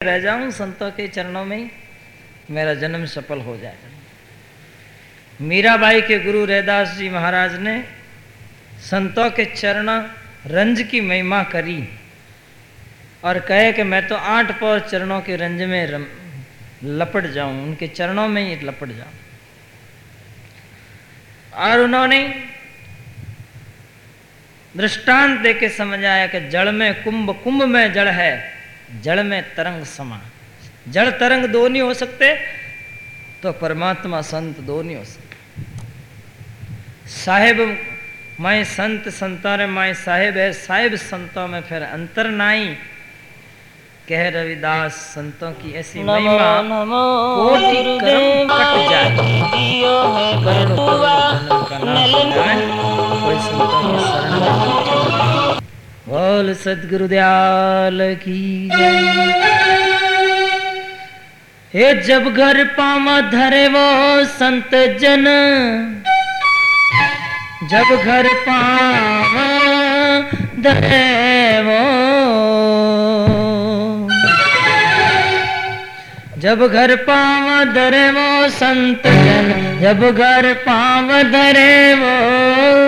रह जाऊँ संतों के चरणों में मेरा जन्म सफल हो जाए। मीराबाई के गुरु रैदास जी महाराज ने संतों के चरण रंज की महिमा करी और कहे कि मैं तो आठ पौर चरणों के रंज में रम, लपट जाऊँ उनके चरणों में ही लपट जाऊँ। और उन्होंने दृष्टांत देके समझाया कि जड़ में कुंभ कुंभ में जड़ है जड़ में तरंग समा जड़ तरंग दो नहीं हो सकते तो परमात्मा संत दो नहीं हो सकते। साहेब माए संत संतों रे मैं साहेब है साहेब संतों में फिर अंतर नाई। कह रविदास संतों की ऐसी महिमा कोटि कर्म कट जाए। बोल सदगुरुदयाल की हे जब घर पामा धरे वो संत जन। जब घर पामा धरे वो। जब घर पाव धरे वो संत जन। जब घर पाव धरे वो।